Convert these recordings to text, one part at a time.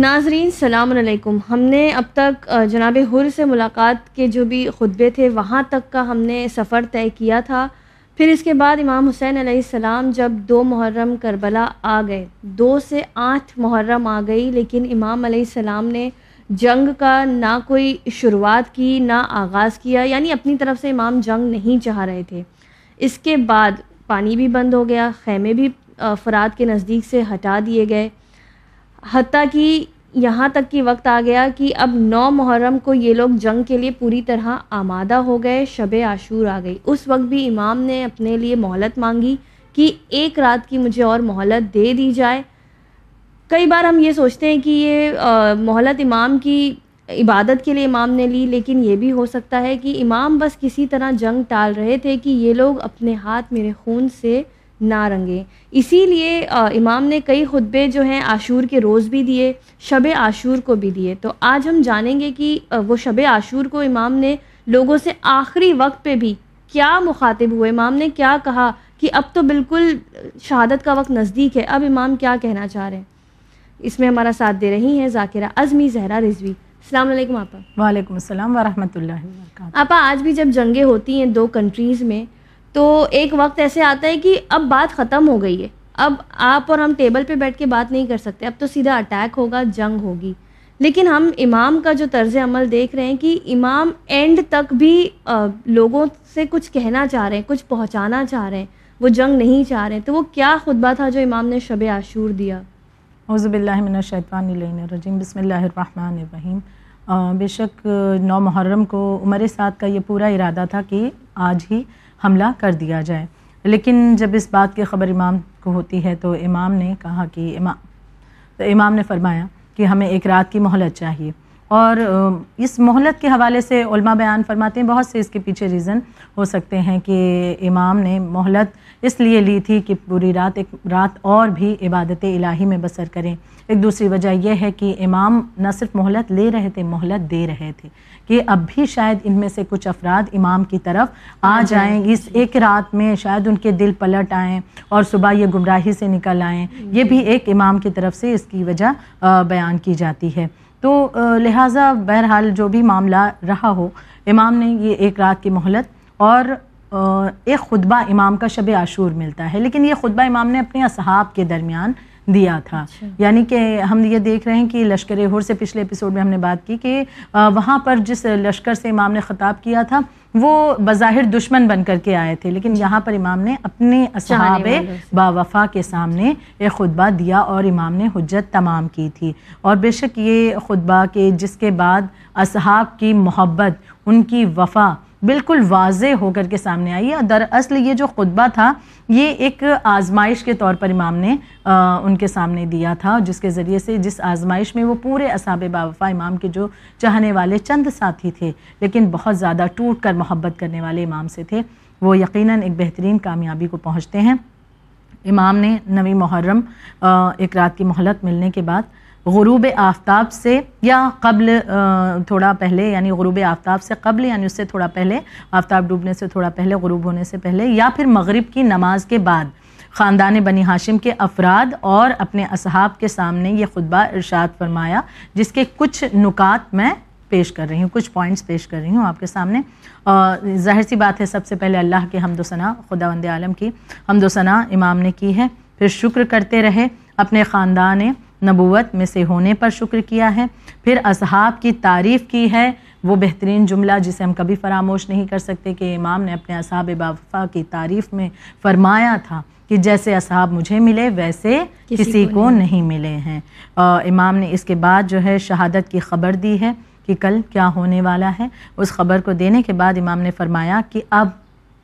ناظرین السلام علیکم۔ ہم نے اب تک جناب حر سے ملاقات کے جو بھی خطبے تھے، وہاں تک کا ہم نے سفر طے کیا تھا۔ پھر اس کے بعد امام حسین علیہ السلام جب دو محرم کربلا آ گئے، دو سے آٹھ محرم آ گئی، لیکن امام علیہ السلام نے جنگ کا نہ کوئی شروعات کی، نہ آغاز کیا یعنی اپنی طرف سے امام جنگ نہیں چاہ رہے تھے۔ اس کے بعد پانی بھی بند ہو گیا، خیمے بھی فرات کے نزدیک سے ہٹا دیے گئے۔ حتیٰ کہ یہاں تک کہ وقت آ گیا کہ اب نو محرم کو یہ لوگ جنگ کے لیے پوری طرح آمادہ ہو گئے، شب عاشور آ گئی۔ اس وقت بھی امام نے اپنے لیے مہلت مانگی کہ ایک رات کی مجھے اور مہلت دے دی جائے۔ کئی بار ہم یہ سوچتے ہیں کہ یہ مہلت امام کی عبادت کے لیے امام نے لی، لیکن یہ بھی ہو سکتا ہے کہ امام بس کسی طرح جنگ ٹال رہے تھے کہ یہ لوگ اپنے ہاتھ میرے خون سے نہ رنگیں اسی لیے امام نے کئی خطبے جو ہیں عاشور کے روز بھی دیے شب عاشور کو بھی دیے۔ تو آج ہم جانیں گے کہ وہ شب عاشور کو امام نے لوگوں سے آخری وقت پہ بھی کیا مخاطب ہوئے؟ امام نے کیا کہا کہ اب تو بالکل شہادت کا وقت نزدیک ہے اب امام کیا کہنا چاہ رہے ہیں؟ اس میں ہمارا ساتھ دے رہی ہیں ذاکرہ ازمی زہرا رضوی۔ السلام علیکم آپا۔ وعلیکم السلام ورحمۃ اللہ وبرکاتہ۔ آپا آج بھی جب جنگیں ہوتی ہیں دو کنٹریز میں تو ایک وقت ایسے آتا ہے کہ اب بات ختم ہو گئی ہے۔ اب آپ اور ہم ٹیبل پہ بیٹھ کے بات نہیں کر سکتے۔ اب تو سیدھا اٹیک ہوگا، جنگ ہوگی۔ لیکن ہم امام کا جو طرز عمل دیکھ رہے ہیں کہ امام اینڈ تک بھی لوگوں سے کچھ کہنا چاہ رہے ہیں، کچھ پہنچانا چاہ رہے ہیں، وہ جنگ نہیں چاہ رہے ہیں۔ تو وہ کیا خطبہ تھا جو امام نے شب عاشور دیا؟ حضب اللہ من الشیطان الرجیم۔ بسم اللہ الرحمن الرحیم۔ بے شک نو محرم کو عمر سعد کا یہ پورا ارادہ تھا کہ آج ہی حملہ کر دیا جائے۔ لیکن جب اس بات کی خبر امام کو ہوتی ہے تو امام نے کہا کہ امام، تو امام نے فرمایا کہ ہمیں ایک رات کی مہلت چاہیے۔ اور اس مہلت کے حوالے سے علماء بیان فرماتے ہیں بہت سے اس کے پیچھے ریزن ہو سکتے ہیں کہ امام نے مہلت اس لیے لی تھی کہ پوری رات ایک رات اور بھی عبادت الہی میں بسر کریں۔ ایک دوسری وجہ یہ ہے کہ امام نہ صرف مہلت لے رہے تھے مہلت دے رہے تھے کہ اب بھی شاید ان میں سے کچھ افراد امام کی طرف آ جائیں۔ اس ایک رات میں شاید ان کے دل پلٹ آئیں اور صبح یہ گمراہی سے نکل آئیں۔ یہ بھی ایک امام کی طرف سے اس کی وجہ بیان کی جاتی ہے۔ تو لہٰذا بہرحال جو بھی معاملہ رہا ہو، امام نے یہ ایک رات کی مہلت اور ایک خطبہ امام کا شب عاشور ملتا ہے۔ لیکن یہ خطبہ امام نے اپنے اصحاب کے درمیان دیا تھا۔ اچھا۔ یعنی کہ ہم یہ دیکھ رہے ہیں کہ لشکر ہر سے پچھلے اپیسوڈ میں ہم نے بات کی کہ وہاں پر جس لشکر سے امام نے خطاب کیا تھا وہ بظاہر دشمن بن کر کے آئے تھے۔ لیکن یہاں پر امام نے اپنے اصحاب با وفا کے سامنے ایک خطبہ دیا اور امام نے حجت تمام کی تھی۔ اور بے شک یہ خطبہ کہ جس کے بعد اصحاب کی محبت ان کی وفا بالکل واضح ہو کر کے سامنے آئی ہے۔ دراصل یہ جو خطبہ تھا، یہ ایک آزمائش کے طور پر امام نے ان کے سامنے دیا تھا، جس کے ذریعے سے جس آزمائش میں وہ پورے اصحاب باوفا امام کے جو چاہنے والے چند ساتھی تھے، لیکن بہت زیادہ ٹوٹ کر محبت کرنے والے امام سے تھے، وہ یقیناً ایک بہترین کامیابی کو پہنچتے ہیں۔ امام نے نوی محرم ایک رات کی مہلت ملنے کے بعد غروب آفتاب سے یا قبل تھوڑا پہلے یعنی غروب آفتاب سے قبل یعنی اس سے تھوڑا پہلے، آفتاب ڈوبنے سے تھوڑا پہلے، غروب ہونے سے پہلے، یا پھر مغرب کی نماز کے بعد۔ خاندان بنی ہاشم کے افراد اور اپنے اصحاب کے سامنے یہ خطبہ ارشاد فرمایا، جس کے کچھ نکات میں پیش کر رہی ہوں، کچھ پوائنٹس پیش کر رہی ہوں آپ کے سامنے۔ ظاہر سی بات ہے، سب سے پہلے اللہ کے حمد و ثناء خدا وند عالم کی حمد و ثناء امام نے کی ہے۔ پھر شکر کرتے رہے اپنے خاندان نبوت میں سے ہونے پر شکر کیا ہے۔ پھر اصحاب کی تعریف کی ہے۔ وہ بہترین جملہ جسے ہم کبھی فراموش نہیں کر سکتے کہ امام نے اپنے اصحاب بافا کی تعریف میں فرمایا تھا کہ جیسے اصحاب مجھے ملے ویسے کسی کو نہیں۔ ملے ہیں۔ امام نے اس کے بعد جو ہے شہادت کی خبر دی ہے کہ کل کیا ہونے والا ہے۔ اس خبر کو دینے کے بعد امام نے فرمایا کہ اب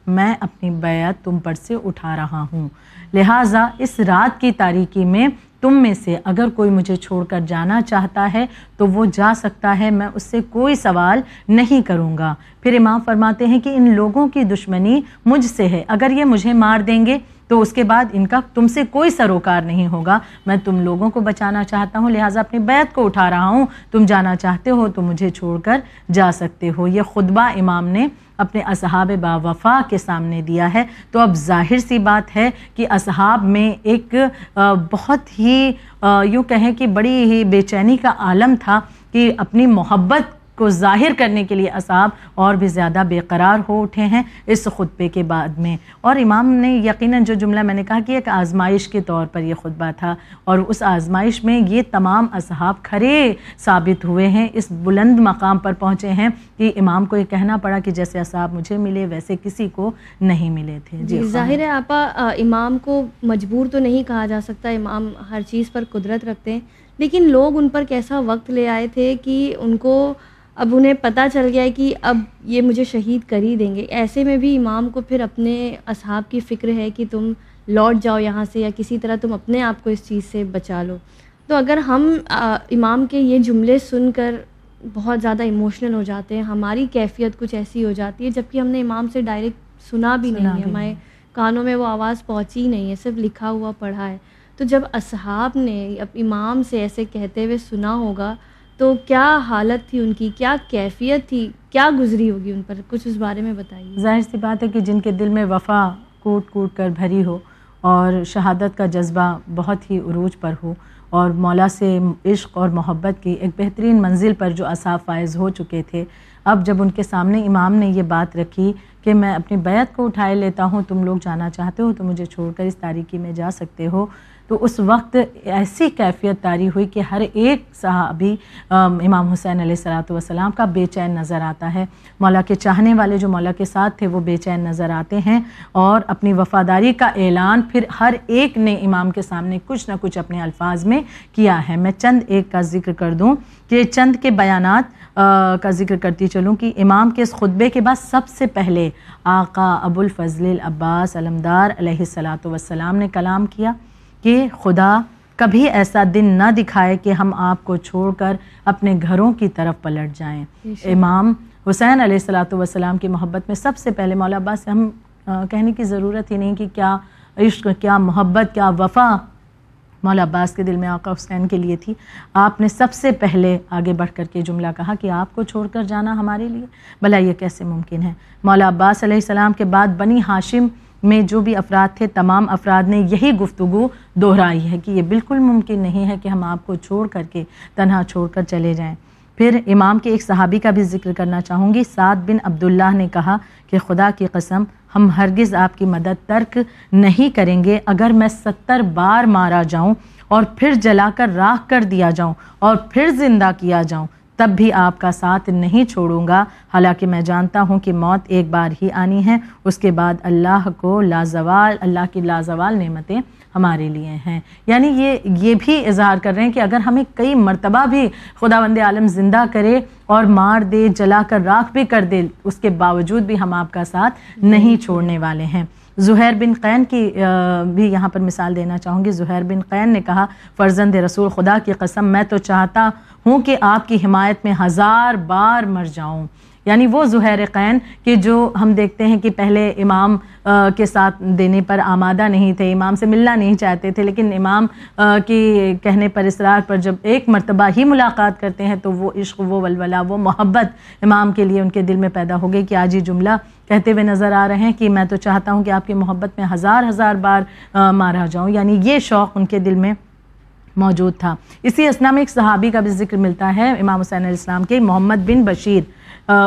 میں اپنی بیعت تم پر سے اٹھا رہا ہوں۔ لہٰذا اس رات کی تاریکی میں تم میں سے اگر کوئی مجھے چھوڑ کر جانا چاہتا ہے تو وہ جا سکتا ہے، میں اس سے کوئی سوال نہیں کروں گا۔ پھر امام فرماتے ہیں کہ ان لوگوں کی دشمنی مجھ سے ہے۔ اگر یہ مجھے مار دیں گے تو اس کے بعد ان کا تم سے کوئی سروکار نہیں ہوگا۔ میں تم لوگوں کو بچانا چاہتا ہوں، لہٰذا اپنی بیت کو اٹھا رہا ہوں۔ تم جانا چاہتے ہو تو مجھے چھوڑ کر جا سکتے ہو۔ یہ خطبہ امام نے اپنے اصحاب با وفا کے سامنے دیا ہے۔ تو اب ظاہر سی بات ہے کہ اصحاب میں ایک بہت ہی یوں کہیں کہ بڑی ہی بے چینی کا عالم تھا کہ اپنی محبت کو ظاہر کرنے کے لیے اصحاب اور بھی زیادہ بے قرار ہو اٹھے ہیں اس خطبے کے بعد میں۔ اور امام نے یقیناً جو جملہ میں نے کہا کہ ایک آزمائش کے طور پر یہ خطبہ تھا اور اس آزمائش میں یہ تمام اصحاب کھرے ثابت ہوئے ہیں اس بلند مقام پر پہنچے ہیں کہ امام کو یہ کہنا پڑا کہ جیسے اصحاب مجھے ملے ویسے کسی کو نہیں ملے تھے۔ جی ظاہر ہے آپا امام کو مجبور تو نہیں کہا جا سکتا امام ہر چیز پر قدرت رکھتے ہیں۔ لیکن لوگ ان پر کیسا وقت لے آئے تھے کہ ان کو اب انہیں پتہ چل گیا ہے کہ اب یہ مجھے شہید کر ہی دیں گے۔ ایسے میں بھی امام کو پھر اپنے اصحاب کی فکر ہے کہ تم لوٹ جاؤ یہاں سے یا کسی طرح تم اپنے آپ کو اس چیز سے بچا لو۔ تو اگر ہم امام کے یہ جملے سن کر بہت زیادہ ایموشنل ہو جاتے ہیں ہماری کیفیت کچھ ایسی ہو جاتی ہے جبکہ ہم نے امام سے ڈائریکٹ سنا بھی نہیں ہے۔ ہمارے کانوں میں وہ آواز پہنچی نہیں ہے صرف لکھا ہوا پڑھا ہے۔ تو جب اصحاب نے اب امام سے ایسے کہتے ہوئے سنا ہوگا تو کیا حالت تھی ان کی؟ کیا کیفیت تھی؟ کیا گزری ہوگی ان پر؟ کچھ اس بارے میں بتائیے۔ ظاہر سی بات ہے کہ جن کے دل میں وفا کوٹ کوٹ کر بھری ہو اور شہادت کا جذبہ بہت ہی عروج پر ہو اور مولا سے عشق اور محبت کی ایک بہترین منزل پر جو اصاف فائز ہو چکے تھے، اب جب ان کے سامنے امام نے یہ بات رکھی کہ میں اپنی بیعت کو اٹھائے لیتا ہوں، تم لوگ جانا چاہتے ہو تو مجھے چھوڑ کر اس تاریکی میں جا سکتے ہو تو اس وقت ایسی کیفیت تاری ہوئی کہ ہر ایک صحابی امام حسین علیہ السلاۃ والسلام کا بے چین نظر آتا ہے۔ مولا کے چاہنے والے جو مولا کے ساتھ تھے، وہ بے چین نظر آتے ہیں اور اپنی وفاداری کا اعلان پھر ہر ایک نے امام کے سامنے کچھ نہ کچھ اپنے الفاظ میں کیا ہے۔ میں چند ایک کا ذکر کر دوں کہ چند کے بیانات کا ذکر کرتی چلوں کہ امام کے اس خطبے کے بعد سب سے پہلے آقا ابو الفضل العباس علمدار علیہ السلاۃ والسلام نے کلام کیا۔ کہ خدا کبھی ایسا دن نہ دکھائے کہ ہم آپ کو چھوڑ کر اپنے گھروں کی طرف پلٹ جائیں۔ امام حسین علیہ السلاۃ والسلام کی محبت میں سب سے پہلے مولا عباس سے ہم کہنے کی ضرورت ہی نہیں کہ کیا عشق کیا محبت کیا وفا مولا عباس کے دل میں آقا حسین کے لیے تھی۔ آپ نے سب سے پہلے آگے بڑھ کر کے جملہ کہا کہ آپ کو چھوڑ کر جانا ہمارے لیے بھلا یہ کیسے ممکن ہے؟ مولا عباس علیہ السلام کے بعد بنی ہاشم میں جو بھی افراد تھے، تمام افراد نے یہی گفتگو دہرائی ہے کہ یہ بالکل ممکن نہیں ہے کہ ہم آپ کو چھوڑ کر کے تنہا چھوڑ کر چلے جائیں۔ پھر امام کے ایک صحابی کا بھی ذکر کرنا چاہوں گی۔ سعد بن عبداللہ نے کہا کہ خدا کی قسم، ہم ہرگز آپ کی مدد ترک نہیں کریں گے۔ اگر میں ستر بار مارا جاؤں اور پھر جلا کر راکھ کر دیا جاؤں اور پھر زندہ کیا جاؤں تب بھی آپ کا ساتھ نہیں چھوڑوں گا۔ حالانکہ میں جانتا ہوں کہ موت ایک بار ہی آنی ہے۔ اس کے بعد اللہ کو لازوال، اللہ کی لازوال نعمتیں ہمارے لیے ہیں۔ یعنی یہ یہ بھی اظہار کر رہے ہیں کہ اگر ہمیں کئی مرتبہ بھی خدا بند عالم زندہ کرے اور مار دے، جلا کر راکھ بھی کر دے، اس کے باوجود بھی ہم آپ کا ساتھ نہیں چھوڑنے والے ہیں۔ زہیر بن قین کی بھی یہاں پر مثال دینا چاہوں گی۔ زہیر بن قین نے کہا، فرزند رسول خدا کی قسم، میں تو چاہتا ہوں کہ آپ کی حمایت میں ہزار بار مر جاؤں۔ یعنی وہ زہیر قین کہ جو ہم دیکھتے ہیں کہ پہلے امام کے ساتھ دینے پر آمادہ نہیں تھے، امام سے ملنا نہیں چاہتے تھے، لیکن امام کی کہنے پر، اصرار پر جب ایک مرتبہ ہی ملاقات کرتے ہیں تو وہ عشق، وہ ولولہ، وہ محبت امام کے لیے ان کے دل میں پیدا ہو گئی کہ آج یہ جملہ کہتے ہوئے نظر آ رہے ہیں کہ میں تو چاہتا ہوں کہ آپ کی محبت میں ہزار ہزار بار مارا جاؤں۔ یعنی یہ شوق ان کے دل میں موجود تھا۔ اسی اسنا میں ایک صحابی کا بھی ذکر ملتا ہے، امام حسین علیہ السلام کے، محمد بن بشیر۔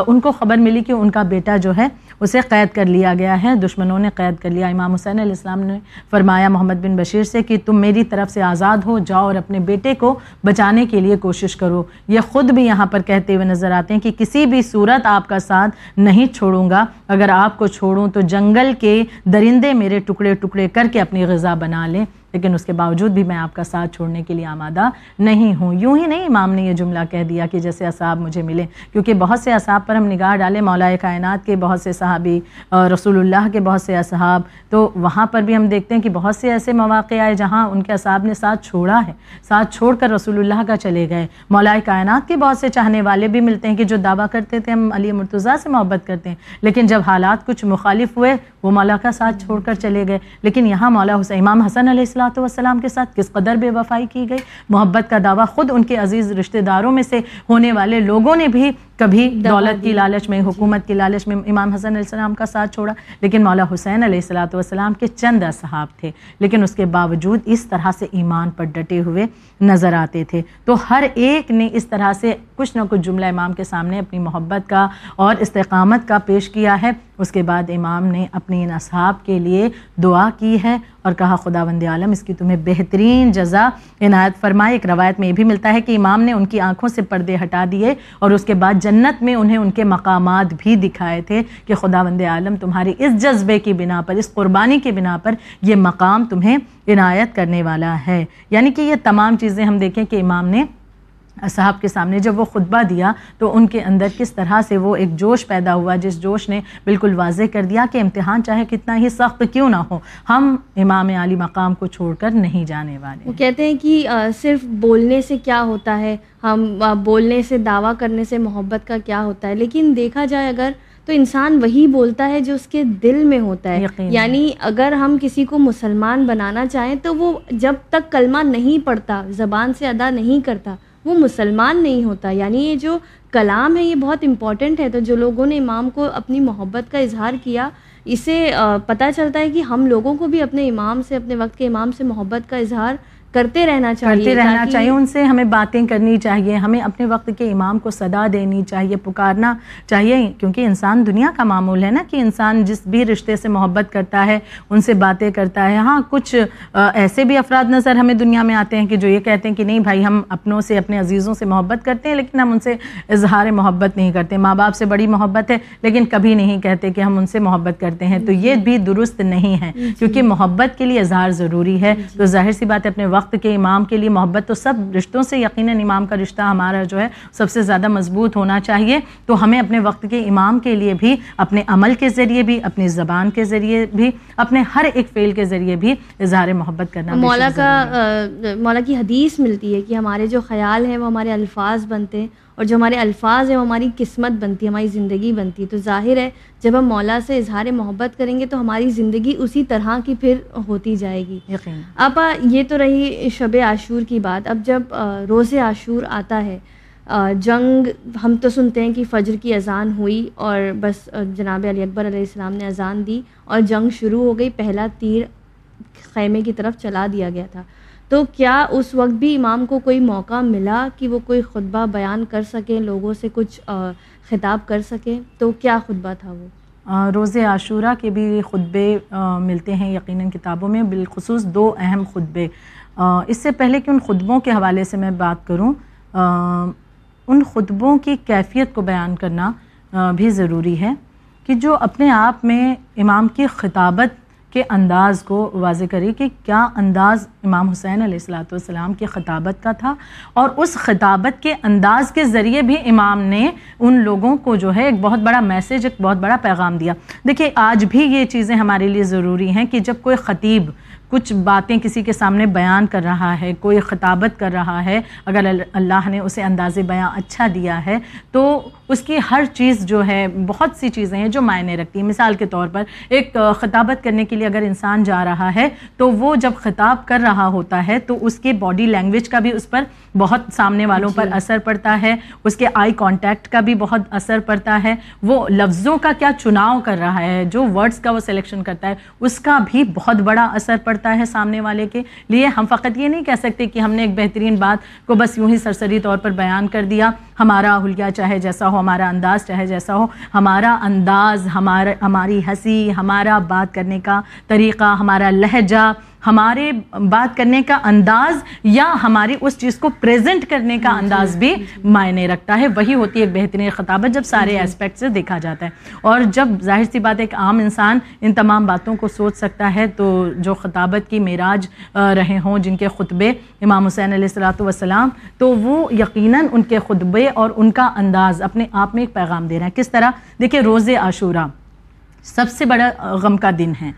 ان کو خبر ملی کہ ان کا بیٹا جو ہے اسے قید کر لیا گیا ہے۔ دشمنوں نے قید کر لیا۔ امام حسین علیہ السلام نے فرمایا، محمد بن بشیر سے کہ تم میری طرف سے آزاد ہو، جاؤ اور اپنے بیٹے کو بچانے کے لیے کوشش کرو۔ یہ خود بھی یہاں پر کہتے ہوئے نظر آتے ہیں کہ کسی بھی صورت آپ کا ساتھ نہیں چھوڑوں گا۔ اگر آپ کو چھوڑوں تو جنگل کے درندے میرے ٹکڑے ٹکڑے کر کے اپنی غذا بنا لیں۔ لیکن اس کے باوجود بھی میں آپ کا ساتھ چھوڑنے کے لیے آمادہ نہیں ہوں۔ یوں ہی نہیں، امام نے یہ جملہ کہہ دیا کہ جیسے اصحاب مجھے ملے، کیونکہ بہت سے اصحاب پر ہم نگاہ ڈالیں مولا کائنات کے بہت سے صحابی رسول اللہ کے بہت سے اصحاب، تو وہاں پر بھی ہم دیکھتے ہیں کہ بہت سے ایسے مواقع آئے جہاں ان کے اصحاب نے ساتھ چھوڑا ہے، ساتھ چھوڑ کر رسول اللہ کا چلے گئے۔ مولا کائنات کے بہت سے چاہنے والے بھی ملتے ہیں کہ جو دعویٰ کرتے تھے، ہم علی مرتضیٰ سے محبت کرتے ہیں۔ لیکن جب حالات کچھ مخالف ہوئے وہ مولا کا ساتھ چھوڑ کر چلے گئے۔ لیکن یہاں مولا حسین امام حسن علیہ السلاۃ والسلام کے ساتھ کس قدر بے وفائی کی گئی؟ محبت کا دعویٰ خود ان کے عزیز رشتہ داروں میں سے ہونے والے لوگوں نے بھی کبھی دولت کی لالچ میں حکومت کی لالچ میں امام حسن علیہ السلام کا ساتھ چھوڑا۔ لیکن مولا حسین علیہ السلاۃ والسلام کے چند اصحاب تھے۔ لیکن اس کے باوجود اس طرح سے ایمان پر ڈٹے ہوئے نظر آتے تھے۔ تو ہر ایک نے اس طرح سے کچھ نہ کچھ جملہ امام کے سامنے اپنی محبت کا اور استقامت کا پیش کیا ہے۔ اس کے بعد امام نے اپنی ان اصحاب کے لیے دعا کی ہے اور کہا خدا وند عالم، اس کی تمہیں بہترین جزا عنایت فرمائے۔ ایک روایت میں یہ بھی ملتا ہے کہ امام نے ان کی آنکھوں سے پردے ہٹا دیے اور اس کے بعد جنت میں انہیں ان کے مقامات بھی دکھائے تھے کہ خدا وند عالم، تمہاری اس جذبے کی بنا پر، اس قربانی کی بنا پر یہ مقام تمہیں عنایت کرنے والا ہے۔ یعنی کہ یہ تمام چیزیں ہم دیکھیں کہ امام نے صاحب کے سامنے جب وہ خطبہ دیا تو ان کے اندر کس طرح سے وہ ایک جوش پیدا ہوا جس جوش نے بالکل واضح کر دیا کہ امتحان چاہے کتنا ہی سخت کیوں نہ ہو ہم امام علی مقام کو چھوڑ کر نہیں جانے والے۔ وہ کہتے ہیں کہ صرف بولنے سے کیا ہوتا ہے؟ ہم بولنے سے دعویٰ کرنے سے محبت کا کیا ہوتا ہے؟ لیکن دیکھا جائے اگر تو انسان وہی بولتا ہے جو اس کے دل میں ہوتا ہے۔ یعنی اگر ہم کسی کو مسلمان بنانا چاہیں تو وہ جب تک کلمہ نہیں پڑھتا زبان سے ادا نہیں کرتا وہ مسلمان نہیں ہوتا۔ یعنی یہ جو کلام ہے، یہ بہت امپورٹنٹ ہے۔ تو جو لوگوں نے امام کو اپنی محبت کا اظہار کیا، اسے پتہ چلتا ہے کہ ہم لوگوں کو بھی اپنے امام سے، اپنے وقت کے امام سے محبت کا اظہار کرتے رہنا چاہیے کرتے رہنا چاہیے ان سے ہمیں باتیں کرنی چاہیے ہمیں اپنے وقت کے امام کو صدا دینی چاہیے پکارنا چاہیے کیونکہ انسان دنیا کا معمول ہے نا کہ انسان جس بھی رشتے سے محبت کرتا ہے ان سے باتیں کرتا ہے۔ ہاں کچھ ایسے بھی افراد نظر ہمیں دنیا میں آتے ہیں کہ جو یہ کہتے ہیں کہ نہیں بھائی ہم اپنوں سے اپنے عزیزوں سے محبت کرتے ہیں لیکن ہم ان سے اظہار محبت نہیں کرتے۔ ماں باپ سے بڑی محبت ہے لیکن کبھی نہیں کہتے کہ ہم ان سے محبت کرتے ہیں۔ تو یہ بھی درست نہیں ہے کیونکہ محبت کے لیے اظہار ضروری ہے۔ تو ظاہر سی بات ہے اپنے وقت کے امام کے لیے محبت تو سب رشتوں سے یقیناً امام کا رشتہ ہمارا جو ہے سب سے زیادہ مضبوط ہونا چاہیے۔ تو ہمیں اپنے وقت کے امام کے لیے بھی اپنے عمل کے ذریعے بھی اپنی زبان کے ذریعے بھی اپنے ہر ایک فعل کے ذریعے بھی اظہار محبت کرنا مولا کا مولا کی حدیث ملتی ہے کہ ہمارے جو خیال ہیں وہ ہمارے الفاظ بنتے ہیں۔ اور جو ہمارے الفاظ ہیں وہ ہماری قسمت بنتی ہے ہماری زندگی بنتی ہے تو ظاہر ہے جب ہم مولا سے اظہار محبت کریں گے تو ہماری زندگی اسی طرح کی پھر ہوتی جائے گی۔ اب یہ تو رہی شب عاشور کی بات۔ اب جب روز عاشور آتا ہے جنگ ہم تو سنتے ہیں کہ فجر کی اذان ہوئی اور بس جناب علی اکبر علیہ السلام نے اذان دی اور جنگ شروع ہو گئی۔ پہلا تیر خیمے کی طرف چلا دیا گیا تھا۔ تو کیا اس وقت بھی امام کو کوئی موقع ملا کہ وہ کوئی خطبہ بیان کر سکیں لوگوں سے کچھ خطاب کر سکیں تو کیا خطبہ تھا وہ؟ روز عاشورہ کے بھی خطبے ملتے ہیں یقیناً کتابوں میں، بالخصوص دو اہم خطبے۔ اس سے پہلے کہ ان خطبوں کے حوالے سے میں بات کروں ان خطبوں کی کیفیت کو بیان کرنا بھی ضروری ہے کہ جو اپنے آپ میں امام کی خطابت کے انداز کو واضح کرے کہ کیا انداز امام حسین علیہ السلاۃ والسلام کی خطابت کا تھا اور اس خطابت کے انداز کے ذریعے بھی امام نے ان لوگوں کو جو ہے ایک بہت بڑا میسیج ایک بہت بڑا پیغام دیا۔ دیکھیے، آج بھی یہ چیزیں ہمارے لیے ضروری ہیں کہ جب کوئی خطیب کچھ باتیں کسی کے سامنے بیان کر رہا ہے، کوئی خطابت کر رہا ہے، اگر اللہ نے اسے انداز بیان اچھا دیا ہے، تو اس کی ہر چیز جو ہے بہت سی چیزیں ہیں جو معنی رکھتی ہیں۔ مثال کے طور پر ایک خطابت کرنے کے لیے اگر انسان جا رہا ہے تو وہ جب خطاب کر رہا ہوتا ہے تو اس کے باڈی لینگویج کا بھی اس پر بہت سامنے والوں پر جی۔ اثر پڑتا ہے اس کے آئی کانٹیکٹ کا بھی بہت اثر پڑتا ہے۔ وہ لفظوں کا کیا چناؤ کر رہا ہے جو ورڈز کا وہ سلیکشن کرتا ہے اس کا بھی بہت بڑا اثر پڑتا ہے سامنے والے کے لیے۔ ہم فقط یہ نہیں کہہ سکتے کہ ہم نے ایک بہترین بات کو بس یوں ہی سرسری طور پر بیان کر دیا۔ ہمارا حلیہ چاہے جیسا ہو ہمارا انداز چاہے جیسا ہو ہمارا انداز ہمارا ہماری ہنسی ہمارا بات کرنے کا طریقہ ہمارا لہجہ ہمارے بات کرنے کا انداز یا ہماری اس چیز کو پریزنٹ کرنے کا انداز بھی معنی رکھتا ہے۔ وہی ہوتی ہے ایک بہترین خطابت جب سارے اسپیکٹ سے دیکھا جاتا ہے۔ اور جب ظاہر سی بات ایک عام انسان ان تمام باتوں کو سوچ سکتا ہے تو جو خطابت کی معراج رہے ہوں جن کے خطبے امام حسین علیہ السلاۃ والسلام تو وہ یقیناً ان کے خطبے اور ان کا انداز اپنے آپ میں ایک پیغام دے رہے ہیں۔ کس طرح؟ دیکھیں روز عاشورہ سب سے بڑا غم کا دن ہے۔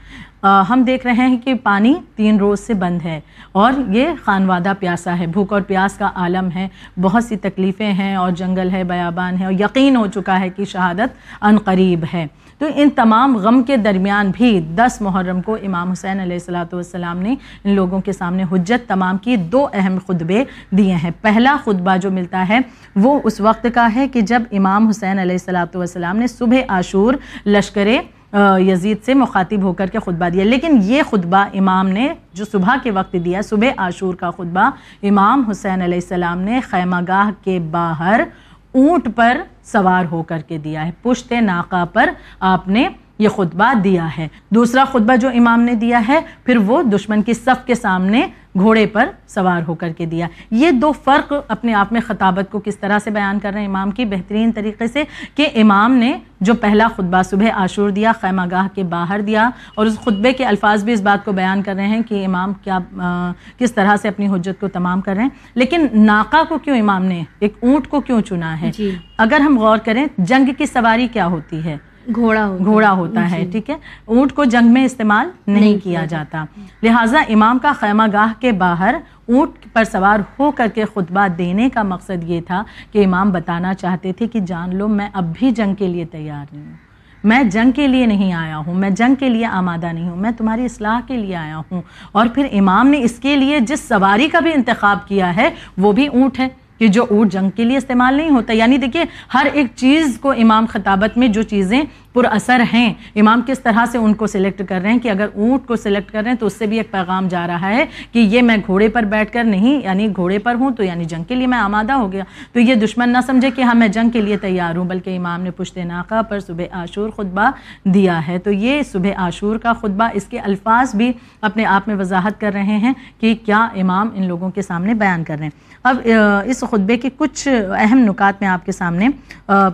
ہم دیکھ رہے ہیں کہ پانی تین روز سے بند ہے اور یہ خانوادہ پیاسا ہے، بھوک اور پیاس کا عالم ہے۔ بہت سی تکلیفیں ہیں اور جنگل ہے، بیابان ہے اور یقین ہو چکا ہے کہ شہادت ان قریب ہے۔ تو ان تمام غم کے درمیان بھی دس محرم کو امام حسین علیہ السلاۃ والسلام نے ان لوگوں کے سامنے حجت تمام کی دو اہم خطبے دیے ہیں۔ پہلا خطبہ جو ملتا ہے وہ اس وقت کا ہے کہ جب امام حسین علیہ السلاۃ والسلام نے صبح عاشور لشکر یزید سے مخاطب ہو کر کے خطبہ دیا۔ لیکن یہ خطبہ امام نے جو صبح کے وقت دیا، صبح عاشور کا خطبہ، امام حسین علیہ السلام نے خیمہ گاہ کے باہر اونٹ پر سوار ہو کر کے دیا ہے۔ پشت ناکہ پر آپ نے یہ خطبہ دیا ہے۔ دوسرا خطبہ جو امام نے دیا ہے پھر وہ دشمن کی صف کے سامنے گھوڑے پر سوار ہو کر کے دیا۔ یہ دو فرق اپنے آپ میں خطابت کو کس طرح سے بیان کر رہے ہیں امام کی بہترین طریقے سے کہ امام نے جو پہلا خطبہ صبح عاشور دیا خیمہ گاہ کے باہر دیا اور اس خطبے کے الفاظ بھی اس بات کو بیان کر رہے ہیں کہ امام کیا کس طرح سے اپنی حجت کو تمام کر رہے ہیں۔ لیکن ناکا کو کیوں امام نے ایک اونٹ کو کیوں چنا ہے؟ جی۔ اگر ہم غور کریں جنگ کی سواری کیا ہوتی ہے؟ گھوڑا گھوڑا ہوتا ہے ٹھیک ہے؟ اونٹ کو جنگ میں استعمال نہیں کیا جاتا۔ لہٰذا امام کا خیمہ گاہ کے باہر اونٹ پر سوار ہو کر کے خطبہ دینے کا مقصد یہ تھا کہ امام بتانا چاہتے تھے کہ جان لو میں اب بھی جنگ کے لیے تیار نہیں ہوں۔ میں جنگ کے لیے نہیں آیا ہوں میں جنگ کے لیے آمادہ نہیں ہوں میں تمہاری اصلاح کے لیے آیا ہوں۔ اور پھر امام نے اس کے لیے جس سواری کا بھی انتخاب کیا ہے وہ بھی اونٹ ہے۔ کہ جو اونٹ جنگ کے لیے استعمال نہیں ہوتا یعنی دیکھیے ہر ایک چیز کو امام خطابت میں جو چیزیں پر اثر ہیں۔ امام کس طرح سے ان کو سلیکٹ کر رہے ہیں کہ اگر اونٹ کو سلیکٹ کر رہے ہیں تو اس سے بھی ایک پیغام جا رہا ہے کہ یہ میں گھوڑے پر بیٹھ کر نہیں یعنی گھوڑے پر ہوں تو یعنی جنگ کے لیے میں آمادہ ہو گیا۔ تو یہ دشمن نہ سمجھے کہ ہاں میں جنگ کے لیے تیار ہوں، بلکہ امام نے پشت ناقہ پر صبح عاشور خطبہ دیا ہے۔ تو یہ صبح عاشور کا خطبہ، اس کے الفاظ بھی اپنے آپ میں وضاحت کر رہے ہیں کہ کیا امام ان لوگوں کے سامنے بیان کر رہے ہیں۔ اب اس خطبے کے کچھ اہم نکات میں آپ کے سامنے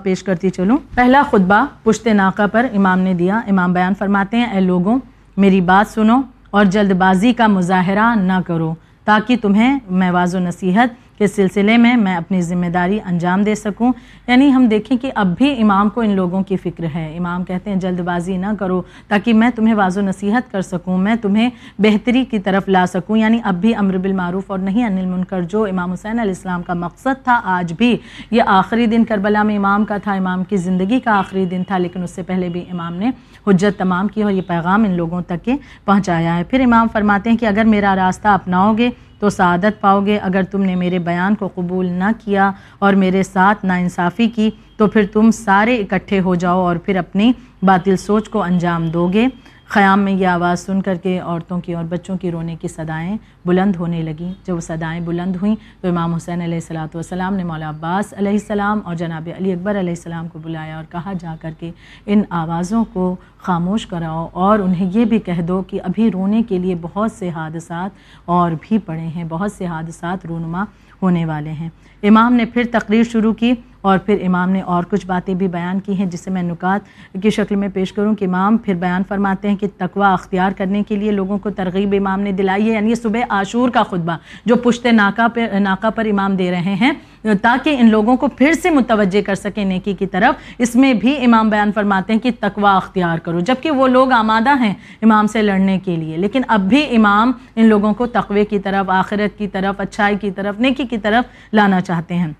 پیش کرتی چلوں۔ پہلا خطبہ پشت ناقہ پر امام نے دیا۔ امام بیان فرماتے ہیں، اے لوگوں، میری بات سنو اور جلد بازی کا مظاہرہ نہ کرو تاکہ تمہیں میں و نصیحت کے سلسلے میں میں اپنی ذمہ داری انجام دے سکوں؟ یعنی ہم دیکھیں کہ اب بھی امام کو ان لوگوں کی فکر ہے۔ امام کہتے ہیں، جلد بازی نہ کرو تاکہ میں تمہیں واض و نصیحت کر سکوں، میں تمہیں بہتری کی طرف لا سکوں۔ یعنی اب بھی امر بالمعروف اور نہیں انل منکر جو امام حسین علیہ السلام کا مقصد تھا، آج بھی یہ آخری دن کربلا میں امام کا تھا، امام کی زندگی کا آخری دن تھا، لیکن اس سے پہلے بھی امام نے حجت تمام کی اور یہ پیغام ان لوگوں تک کے پہنچایا ہے۔ پھر امام فرماتے ہیں کہ اگر میرا راستہ اپناؤ گے تو سعادت پاؤ گے۔ اگر تم نے میرے بیان کو قبول نہ کیا اور میرے ساتھ ناانصافی کی، تو پھر تم سارے اکٹھے ہو جاؤ اور پھر اپنی باطل سوچ کو انجام دو گے۔ خیام میں یہ آواز سن کر کے عورتوں کی اور بچوں کی رونے کی صدائیں بلند ہونے لگیں۔ جب وہ صدائیں بلند ہوئیں تو امام حسین علیہ السلاۃ والسلام نے مولا عباس علیہ السلام اور جناب علی اکبر علیہ السلام کو بلایا اور کہا جا کر کے ان آوازوں کو خاموش کراؤ اور انہیں یہ بھی کہہ دو کہ ابھی رونے کے لیے بہت سے حادثات اور بھی پڑے ہیں، بہت سے حادثات رونما ہونے والے ہیں۔ امام نے پھر تقریر شروع کی۔ اور پھر امام نے اور کچھ باتیں بھی بیان کی ہیں جسے میں نکات کی شکل میں پیش کروں کہ امام پھر بیان فرماتے ہیں کہ تقوی اختیار کرنے کے لیے لوگوں کو ترغیب امام نے دلائی ہے یعنی صبح عاشور کا خطبہ جو پشت ناکہ پہ ناکہ پر امام دے رہے ہیں، تاکہ ان لوگوں کو پھر سے متوجہ کر سکیں نیکی کی طرف۔ اس میں بھی امام بیان فرماتے ہیں کہ تقوی اختیار کرو، جبکہ وہ لوگ آمادہ ہیں امام سے لڑنے کے لیے۔ لیکن اب بھی امام ان لوگوں کو تقوی کی طرف، آخرت کی طرف، اچھائی کی طرف، نیکی کی طرف لانا چاہتے ہیں۔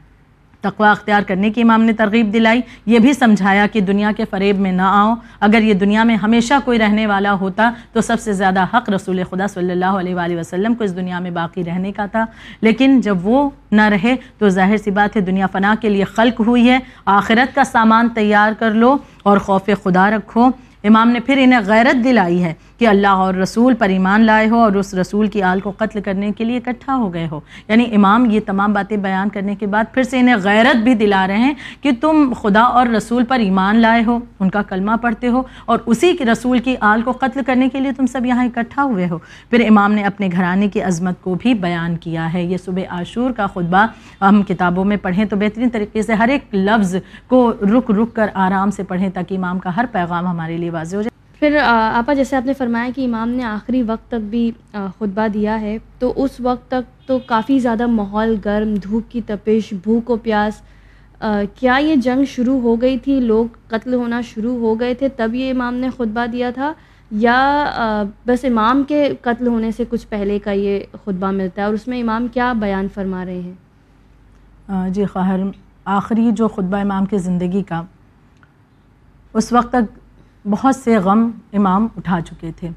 تقوی اختیار کرنے کی امام نے ترغیب دلائی۔ یہ بھی سمجھایا کہ دنیا کے فریب میں نہ آؤ اگر یہ دنیا میں ہمیشہ کوئی رہنے والا ہوتا تو سب سے زیادہ حق رسول خدا صلی اللہ علیہ وآلہ وسلم کو اس دنیا میں باقی رہنے کا تھا۔ لیکن جب وہ نہ رہے تو ظاہر سی بات ہے دنیا فنا کے لیے خلق ہوئی ہے۔ آخرت کا سامان تیار کر لو اور خوف خدا رکھو۔ امام نے پھر انہیں غیرت دلائی ہے۔ کہ اللہ اور رسول پر ایمان لائے ہو اور اس رسول کی آل کو قتل کرنے کے لیے اکٹھا ہو گئے ہو۔ یعنی امام یہ تمام باتیں بیان کرنے کے بعد پھر سے انہیں غیرت بھی دلا رہے ہیں کہ تم خدا اور رسول پر ایمان لائے ہو، ان کا کلمہ پڑھتے ہو اور اسی کے رسول کی آل کو قتل کرنے کے لیے تم سب یہاں اکٹھا ہوئے ہو۔ پھر امام نے اپنے گھرانے کی عظمت کو بھی بیان کیا ہے۔ یہ صبح عاشور کا خطبہ ہم کتابوں میں پڑھیں تو بہترین طریقے سے ہر ایک لفظ کو رک رک کر آرام سے پڑھیں تاکہ امام کا ہر پیغام ہمارے لیے واضح ہو جائے۔ پھر آپا جیسے آپ نے فرمایا کہ امام نے آخری وقت تک بھی خطبہ دیا ہے، تو اس وقت تک تو کافی زیادہ ماحول گرم، دھوپ کی تپش، بھوک و پیاس کیا یہ جنگ شروع ہو گئی تھی؟ لوگ قتل ہونا شروع ہو گئے تھے تب یہ امام نے خطبہ دیا تھا؟ یا بس امام کے قتل ہونے سے کچھ پہلے کا یہ خطبہ ملتا ہے؟ اور اس میں امام کیا بیان فرما رہے ہیں؟ جی خواہر، آخری جو خطبہ امام کی زندگی کا، اس وقت تک بہت سے غم امام اٹھا چکے تھے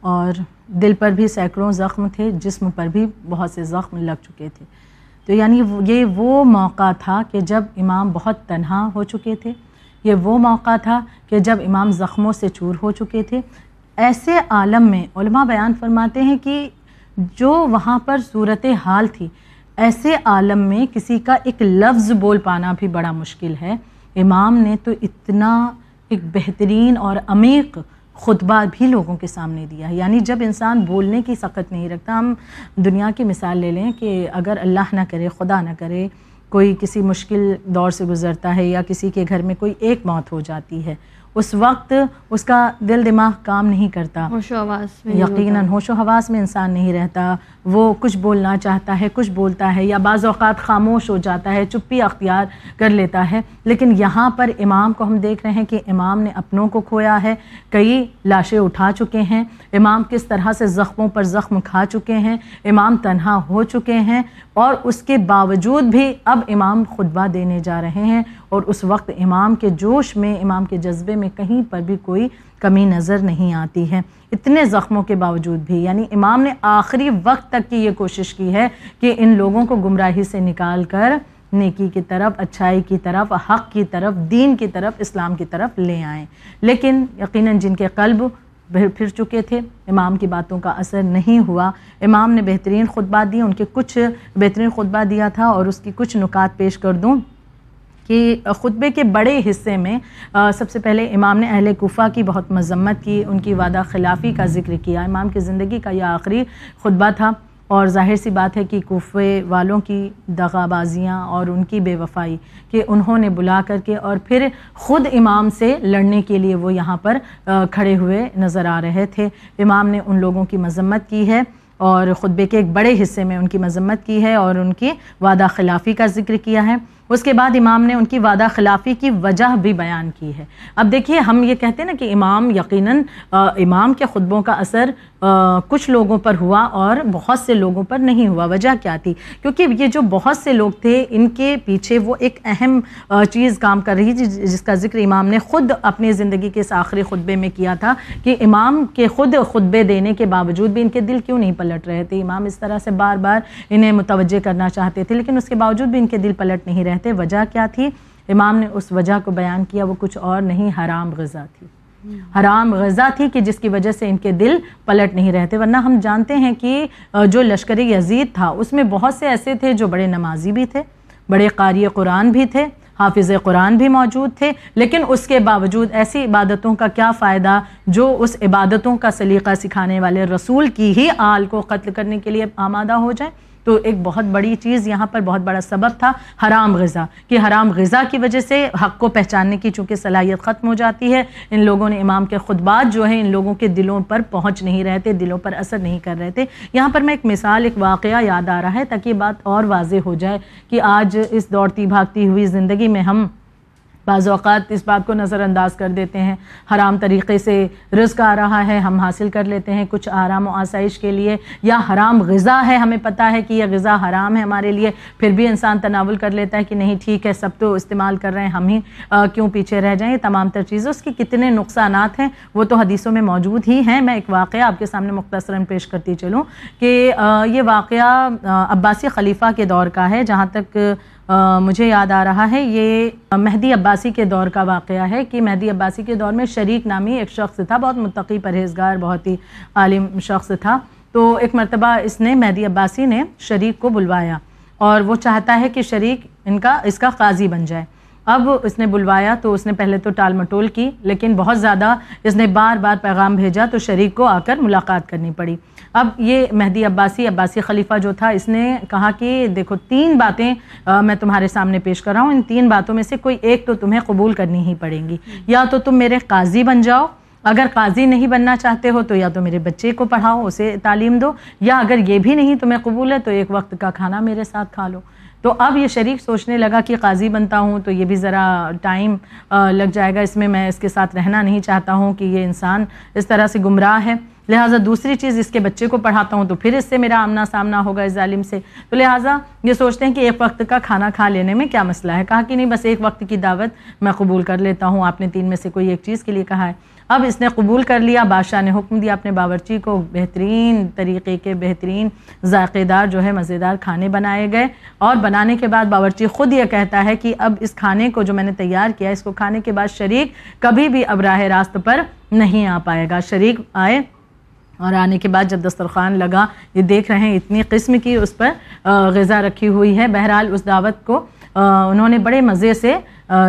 اور دل پر بھی سینکڑوں زخم تھے، جسم پر بھی بہت سے زخم لگ چکے تھے۔ تو یعنی یہ وہ موقع تھا کہ جب امام بہت تنہا ہو چکے تھے، یہ وہ موقع تھا کہ جب امام زخموں سے چور ہو چکے تھے۔ ایسے عالم میں علماء بیان فرماتے ہیں کہ جو وہاں پر صورت حال تھی، ایسے عالم میں کسی کا ایک لفظ بول پانا بھی بڑا مشکل ہے۔ امام نے تو اتنا ایک بہترین اور عمیق خطبہ بھی لوگوں کے سامنے دیا ہے۔ یعنی جب انسان بولنے کی سخت نہیں رکھتا، ہم دنیا کی مثال لے لیں کہ اگر اللہ نہ کرے، خدا نہ کرے، کوئی کسی مشکل دور سے گزرتا ہے یا کسی کے گھر میں کوئی ایک موت ہو جاتی ہے اس وقت اس کا دل دماغ کام نہیں کرتا۔ ہوش و حواس میں یقیناً ہوش و حواس میں انسان نہیں رہتا۔ وہ کچھ بولنا چاہتا ہے کچھ بولتا ہے یا بعض اوقات خاموش ہو جاتا ہے چپی اختیار کر لیتا ہے۔ لیکن یہاں پر امام کو ہم دیکھ رہے ہیں کہ امام نے اپنوں کو کھویا ہے۔ کئی لاشیں اٹھا چکے ہیں۔ امام کس طرح سے زخموں پر زخم کھا چکے ہیں۔ امام تنہا ہو چکے ہیں۔ اور اس کے باوجود بھی اب امام خطبہ دینے جا رہے ہیں۔ اور اس وقت امام کے جوش میں، امام کے جذبے میں کہیں پر بھی کوئی کمی نظر نہیں آتی ہے۔ اتنے زخموں کے باوجود بھی یعنی امام نے آخری وقت تک کی یہ کوشش کی ہے کہ ان لوگوں کو گمراہی سے نکال کر نیکی کی طرف، اچھائی کی طرف، حق کی طرف، دین کی طرف، اسلام کی طرف لے آئیں۔ لیکن یقیناً جن کے قلب پھر چکے تھے، امام کی باتوں کا اثر نہیں ہوا۔ امام نے بہترین خطبہ دی ان کے کچھ بہترین خطبہ دیا تھا اور اس کی کچھ نکات پیش کر دوں۔ کہ خطبے کے بڑے حصے میں سب سے پہلے امام نے اہل کوفہ کی بہت مذمت کی، ان کی وعدہ خلافی کا ذکر کیا۔ امام کی زندگی کا یہ آخری خطبہ تھا۔ اور ظاہر سی بات ہے کہ کوفے والوں کی دغا بازیاں اور ان کی بے وفائی کہ انہوں نے بلا کر کے اور پھر خود امام سے لڑنے کے لیے وہ یہاں پر کھڑے ہوئے نظر آ رہے تھے۔ امام نے ان لوگوں کی مذمت کی ہے اور خطبے کے ایک بڑے حصے میں ان کی مذمت کی ہے اور ان کی وعدہ خلافی کا ذکر کیا ہے۔ اس کے بعد امام نے ان کی وعدہ خلافی کی وجہ بھی بیان کی ہے۔ اب دیکھیے، ہم یہ کہتے ہیں نا کہ امام یقیناً امام کے خطبوں کا اثر کچھ لوگوں پر ہوا اور بہت سے لوگوں پر نہیں ہوا۔ وجہ کیا تھی؟ کیونکہ یہ جو بہت سے لوگ تھے، ان کے پیچھے وہ ایک اہم چیز کام کر رہی تھی جس کا ذکر امام نے خود اپنی زندگی کے اس آخری خطبے میں کیا تھا کہ امام کے خود خطبے دینے کے باوجود بھی ان کے دل کیوں نہیں پلٹ رہے تھے؟ امام اس طرح سے بار بار انہیں متوجہ کرنا چاہتے تھے، لیکن اس کے باوجود بھی ان کے دل پلٹ نہیں رہے رہتے وجہ کیا تھی؟ امام نے اس وجہ کو بیان کیا، وہ کچھ اور نہیں، حرام غذا تھی۔ حرام غذا تھی کہ جس کی وجہ سے ان کے دل پلٹ نہیں رہتے، ورنہ ہم جانتے ہیں کہ جو لشکری یزید تھا، اس میں بہت سے ایسے تھے جو بڑے نمازی بھی تھے، بڑے قاری قرآن بھی تھے، حافظ قرآن بھی موجود تھے، لیکن اس کے باوجود ایسی عبادتوں کا کیا فائدہ؟ جو اس عبادتوں کا سلیقہ سکھانے والے رسول کی ہی آل کو قتل کرنے کے لیے آمادہ ہو جائیں تو ایک بہت بڑی چیز یہاں پر بہت بڑا سبب تھا حرام غذا، کہ حرام غذا کی وجہ سے حق کو پہچاننے کی چونکہ صلاحیت ختم ہو جاتی ہے، ان لوگوں نے امام کے خطبات جو ہیں ان لوگوں کے دلوں پر پہنچ نہیں رہتے دلوں پر اثر نہیں کر رہے تھے۔ یہاں پر میں ایک مثال، ایک واقعہ یاد آ رہا ہے تاکہ یہ بات اور واضح ہو جائے کہ آج اس دوڑتی بھاگتی ہوئی زندگی میں ہم بعض اوقات اس بات کو نظر انداز کر دیتے ہیں، حرام طریقے سے رزق آ رہا ہے، ہم حاصل کر لیتے ہیں کچھ آرام و آسائش کے لیے، یا حرام غذا ہے، ہمیں پتہ ہے کہ یہ غذا حرام ہے ہمارے لیے، پھر بھی انسان تناول کر لیتا ہے کہ نہیں، ٹھیک ہے، سب تو استعمال کر رہے ہیں، ہم ہی کیوں پیچھے رہ جائیں؟ یہ تمام تر چیزیں، اس کی کتنے نقصانات ہیں، وہ تو حدیثوں میں موجود ہی ہیں۔ میں ایک واقعہ آپ کے سامنے مختصراً پیش کرتی چلوں کہ یہ واقعہ عباسی خلیفہ کے دور کا ہے، جہاں تک مجھے یاد آ رہا ہے، یہ مہدی عباسی کے دور کا واقعہ ہے کہ مہدی عباسی کے دور میں شریک نامی ایک شخص تھا، بہت متقی، پرہیزگار، بہت ہی عالم شخص تھا۔ تو ایک مرتبہ اس نے مہدی عباسی نے شریک کو بلوایا اور وہ چاہتا ہے کہ شریک ان کا، اس کا قاضی بن جائے۔ اب اس نے بلوایا تو اس نے پہلے تو ٹال مٹول کی، لیکن بہت زیادہ اس نے بار بار پیغام بھیجا تو شریک کو آ کر ملاقات کرنی پڑی۔ اب یہ مہدی عباسی عباسی خلیفہ جو تھا، اس نے کہا کہ دیکھو، تین باتیں میں تمہارے سامنے پیش کر رہا ہوں۔ ان تین باتوں میں سے کوئی ایک تو تمہیں قبول کرنی ہی پڑیں گی۔ یا تو تم میرے قاضی بن جاؤ۔ اگر قاضی نہیں بننا چاہتے ہو تو یا تو میرے بچے کو پڑھاؤ، اسے تعلیم دو۔ یا اگر یہ بھی نہیں تمہیں قبول ہے تو ایک وقت کا کھانا میرے ساتھ کھا لو۔ تو اب یہ شریک سوچنے لگا کہ قاضی بنتا ہوں تو یہ بھی ذرا ٹائم لگ جائے گا۔ اس میں میں اس کے ساتھ رہنا نہیں چاہتا ہوں کہ یہ انسان اس طرح سے گمراہ ہے۔ لہٰذا دوسری چیز اس کے بچے کو پڑھاتا ہوں تو پھر اس سے میرا آمنا سامنا ہوگا اس ظالم سے۔ تو لہٰذا یہ سوچتے ہیں کہ ایک وقت کا کھانا کھا لینے میں کیا مسئلہ ہے؟ کہا کہ نہیں، بس ایک وقت کی دعوت میں قبول کر لیتا ہوں۔ آپ نے تین میں سے کوئی ایک چیز کے لیے کہا ہے۔ اب اس نے قبول کر لیا، بادشاہ نے حکم دیا اپنے باورچی کو بہترین طریقے کے بہترین ذائقے دار جو ہے مزیدار کھانے بنائے گئے۔ اور بنانے کے بعد باورچی خود یہ کہتا ہے کہ اب اس کھانے کو جو میں نے تیار کیا، اس کو کھانے کے بعد شریک کبھی بھی اب راہ راست پر نہیں آ پائے گا۔ شریک آئے اور آنے کے بعد جب دسترخوان لگا، یہ دیکھ رہے ہیں اتنی قسم کی اس پر غذا رکھی ہوئی ہے۔ بہرحال اس دعوت کو انہوں نے بڑے مزے سے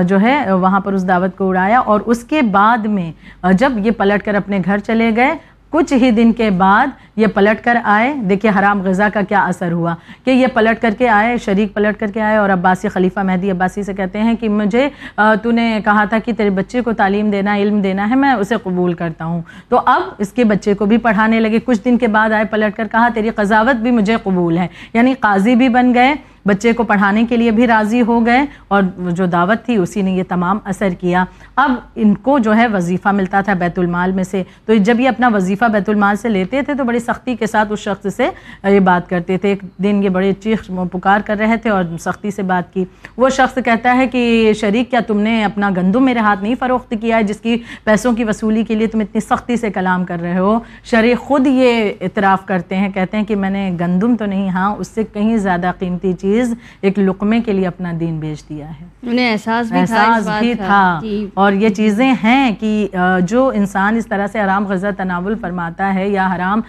جو ہے، وہاں پر اس دعوت کو اڑایا۔ اور اس کے بعد میں جب یہ پلٹ کر اپنے گھر چلے گئے، کچھ ہی دن کے بعد یہ پلٹ کر آئے۔ دیکھیے حرام غذا کا کیا اثر ہوا کہ یہ پلٹ کر کے آئے، شریک پلٹ کر کے آئے اور عباسی خلیفہ مہدی عباسی سے کہتے ہیں کہ مجھے تو نے کہا تھا کہ تیرے بچے کو تعلیم دینا، علم دینا ہے، میں اسے قبول کرتا ہوں۔ تو اب اس کے بچے کو بھی پڑھانے لگے۔ کچھ دن کے بعد آئے پلٹ کر، کہا تیری قضاوت بھی مجھے قبول ہے۔ یعنی قاضی بھی بن گئے، بچے کو پڑھانے کے لیے بھی راضی ہو گئے اور جو دعوت تھی اسی نے یہ تمام اثر کیا۔ اب ان کو جو ہے وظیفہ ملتا تھا بیت المال میں سے۔ تو جب یہ اپنا وظیفہ بیت المال سے لیتے تھے تو بڑی سختی کے ساتھ اس شخص سے یہ بات کرتے تھے۔ ایک دن یہ بڑے چیخ پکار کر رہے تھے اور سختی سے بات کی۔ وہ شخص کہتا ہے کہ شریک کیا تم نے اپنا گندم میرے ہاتھ نہیں فروخت کیا ہے جس کی پیسوں کی وصولی کے لیے تم اتنی سختی سے کلام کر رہے ہو؟ شریک خود یہ اعتراف کرتے ہیں کہتے ہیں کہ میں نے گندم تو نہیں ہاں اس سے کہیں زیادہ قیمتی چیز ایک لقمے کے لیے اپنا دین بیچ دیا ہے۔ انہیں احساس بھی احساس بھی تھا۔ اور یہ چیزیں ہیں کہ جو انسان اس طرح سے حرام غذا تناول فرماتا ہے یا حرام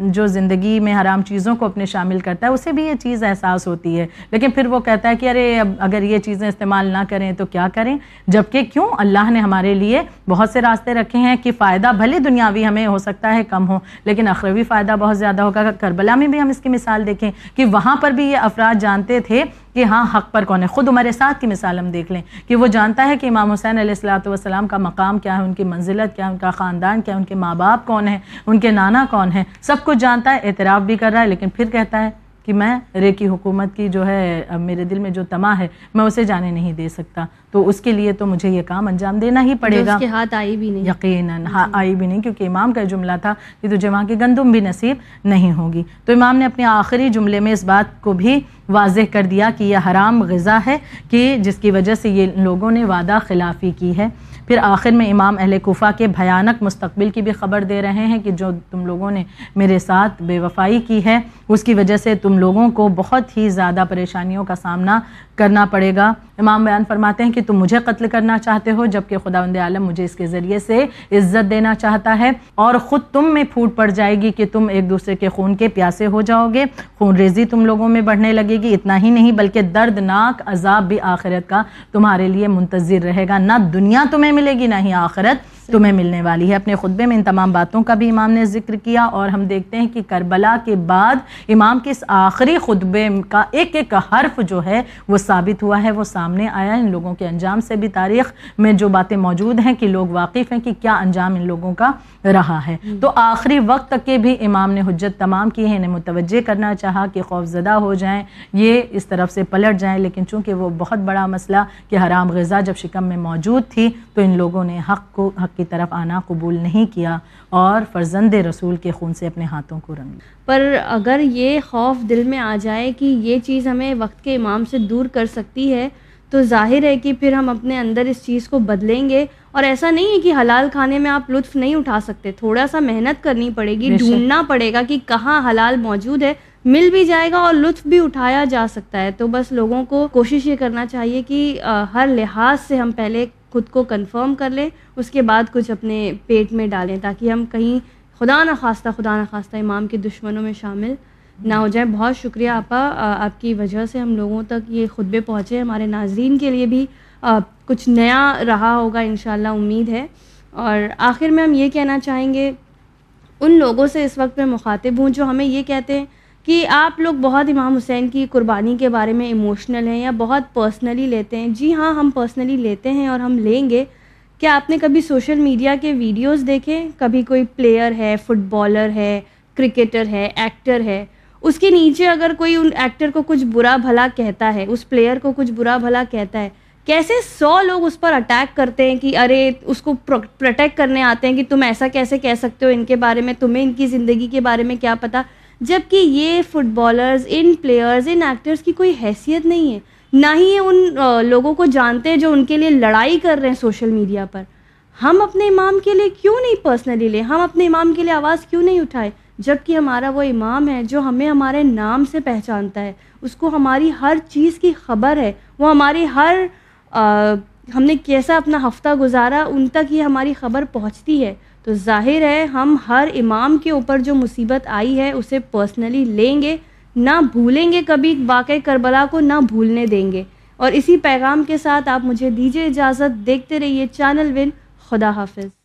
جو زندگی میں حرام چیزوں کو اپنے شامل کرتا ہے، اسے بھی یہ چیز احساس ہوتی ہے۔ لیکن پھر وہ کہتا ہے کہ ارے اگر یہ چیزیں استعمال نہ کریں تو کیا کریں؟ جبکہ کیوں؟ اللہ نے ہمارے لیے بہت سے راستے رکھے ہیں کہ فائدہ بھلے دنیاوی ہمیں ہو سکتا ہے کم ہو، لیکن اخروی فائدہ بہت زیادہ ہوگا۔ کربلا میں بھی ہم اس کی مثال دیکھیں کہ وہاں پر بھی یہ افراد جانتے تھے کہ ہاں حق پر کون ہے؟ خود عمر ساتھ کی مثال ہم دیکھ لیں کہ وہ جانتا ہے کہ امام حسین علیہ السلاۃ والسلام کا مقام کیا ہے، ان کی منزلت کیا ہے، ان کا خاندان کیا ہے، ان کے ماں باپ کون ہیں، ان کے نانا کون ہیں؟ سب کچھ جانتا ہے، اعتراف بھی کر رہا ہے، لیکن پھر کہتا ہے کہ میں ریکی حکومت کی جو ہے میرے دل میں جو تما ہے میں اسے جانے نہیں دے سکتا۔ تو اس کے لیے تو مجھے یہ کام انجام دینا ہی پڑے گا۔ ہاتھ آئی بھی نہیں۔ یقیناً ہاں آئی بھی نہیں کیونکہ امام کا جملہ تھا کہ تجھے وہاں کی گندم بھی نصیب نہیں ہوگی۔ تو امام نے اپنے آخری جملے میں اس بات کو بھی واضح کر دیا کہ یہ حرام غذا ہے کہ جس کی وجہ سے یہ لوگوں نے وعدہ خلافی کی ہے۔ پھر آخر میں امام اہل کوفہ کے بھیانک مستقبل کی بھی خبر دے رہے ہیں کہ جو تم لوگوں نے میرے ساتھ بے وفائی کی ہے، اس کی وجہ سے تم لوگوں کو بہت ہی زیادہ پریشانیوں کا سامنا کرنا پڑے گا۔ امام بیان فرماتے ہیں کہ تم مجھے قتل کرنا چاہتے ہو، جبکہ خدا وند عالم مجھے اس کے ذریعے سے عزت دینا چاہتا ہے۔ اور خود تم میں پھوٹ پڑ جائے گی کہ تم ایک دوسرے کے خون کے پیاسے ہو جاؤ گے۔ خون ریزی تم لوگوں میں بڑھنے لگے گی۔ اتنا ہی نہیں، بلکہ دردناک عذاب بھی آخرت کا تمہارے لیے منتظر رہے گا۔ نہ دنیا تمہیں ملے گی، نہ ہی آخرت۔ تمہیں ملنے والی ہے۔ اپنے خطبے میں ان تمام باتوں کا بھی امام نے ذکر کیا اور ہم دیکھتے ہیں کہ کربلا کے بعد امام کے اس آخری خطبے کا ایک ایک حرف جو ہے وہ ثابت ہوا ہے وہ سامنے آیا۔ ان لوگوں کے انجام سے بھی تاریخ میں جو باتیں موجود ہیں کہ لوگ واقف ہیں کہ کیا انجام ان لوگوں کا رہا ہے۔ تو آخری وقت تک کے بھی امام نے حجت تمام کی ہے انہیں متوجہ کرنا چاہا کہ خوف زدہ ہو جائیں یہ اس طرف سے پلٹ جائیں۔ لیکن چونکہ وہ بہت بڑا مسئلہ کہ حرام غذا جب شکم میں موجود تھی تو ان لوگوں نے حق کو حق کی طرف آنا قبول نہیں کیا اور فرزند رسول کے خون سے اپنے ہاتھوں کو رنگ پر اگر یہ خوف دل میں آ جائے کہ یہ چیز ہمیں وقت کے امام سے دور کر سکتی ہے تو ظاہر ہے کہ پھر ہم اپنے اندر اس چیز کو بدلیں گے۔ اور ایسا نہیں ہے کہ حلال کھانے میں آپ لطف نہیں اٹھا سکتے۔ تھوڑا سا محنت کرنی پڑے گی ڈھونڈنا پڑے گا کہ کہاں حلال موجود ہے۔ مل بھی جائے گا اور لطف بھی اٹھایا جا سکتا ہے۔ تو بس لوگوں کو کوشش یہ کرنا چاہیے کہ ہر لحاظ سے ہم پہلے خود کو کنفرم کر لیں، اس کے بعد کچھ اپنے پیٹ میں ڈالیں تاکہ ہم کہیں خدا نخواستہ خدا نخواستہ امام کے دشمنوں میں شامل نہ ہو جائیں۔ بہت شکریہ آپا آپ کی وجہ سے ہم لوگوں تک یہ خطبے پہنچے۔ ہمارے ناظرین کے لیے بھی کچھ نیا رہا ہوگا انشاءاللہ، امید ہے۔ اور آخر میں ہم یہ کہنا چاہیں گے، ان لوگوں سے اس وقت میں مخاطب ہوں جو ہمیں یہ کہتے ہیں کہ آپ لوگ بہت امام حسین کی قربانی کے بارے میں ایموشنل ہیں یا بہت پرسنلی لیتے ہیں۔ جی ہاں ہم پرسنلی لیتے ہیں اور ہم لیں گے۔ کیا آپ نے کبھی سوشل میڈیا کے ویڈیوز دیکھے؟ کبھی کوئی پلیئر ہے فٹ بالر ہے کرکٹر ہے ایکٹر ہے۔ اس کے نیچے اگر کوئی ان ایکٹر کو کچھ برا بھلا کہتا ہے، اس پلیئر کو کچھ برا بھلا کہتا ہے، کیسے سو لوگ اس پر اٹیک کرتے ہیں کہ ارے، اس کو پروٹیکٹ کرنے آتے ہیں کہ تم ایسا کیسے کہہ سکتے ہو؟ ان کے بارے میں، تمہیں ان کی زندگی کے بارے میں کیا پتا؟ جبکہ یہ فٹ بالرز ان پلیئرز ان ایکٹرز کی کوئی حیثیت نہیں ہے۔ نہ ہی یہ ان لوگوں کو جانتے ہیں جو ان کے لیے لڑائی کر رہے ہیں سوشل میڈیا پر۔ ہم اپنے امام کے لیے کیوں نہیں پرسنلی لیں ہم اپنے امام کے لیے آواز کیوں نہیں اٹھائے؟ جبکہ ہمارا وہ امام ہے جو ہمیں ہمارے نام سے پہچانتا ہے۔ اس کو ہماری ہر چیز کی خبر ہے۔ وہ ہماری ہر ہم نے کیسا اپنا ہفتہ گزارا، ان تک یہ ہماری خبر پہنچتی ہے۔ تو ظاہر ہے ہم ہر امام کے اوپر جو مصیبت آئی ہے اسے پرسنلی لیں گے، نہ بھولیں گے کبھی واقع کربلا کو نہ بھولنے دیں گے۔ اور اسی پیغام کے ساتھ آپ مجھے دیجیے اجازت، دیکھتے رہیے چینل ون، خدا حافظ۔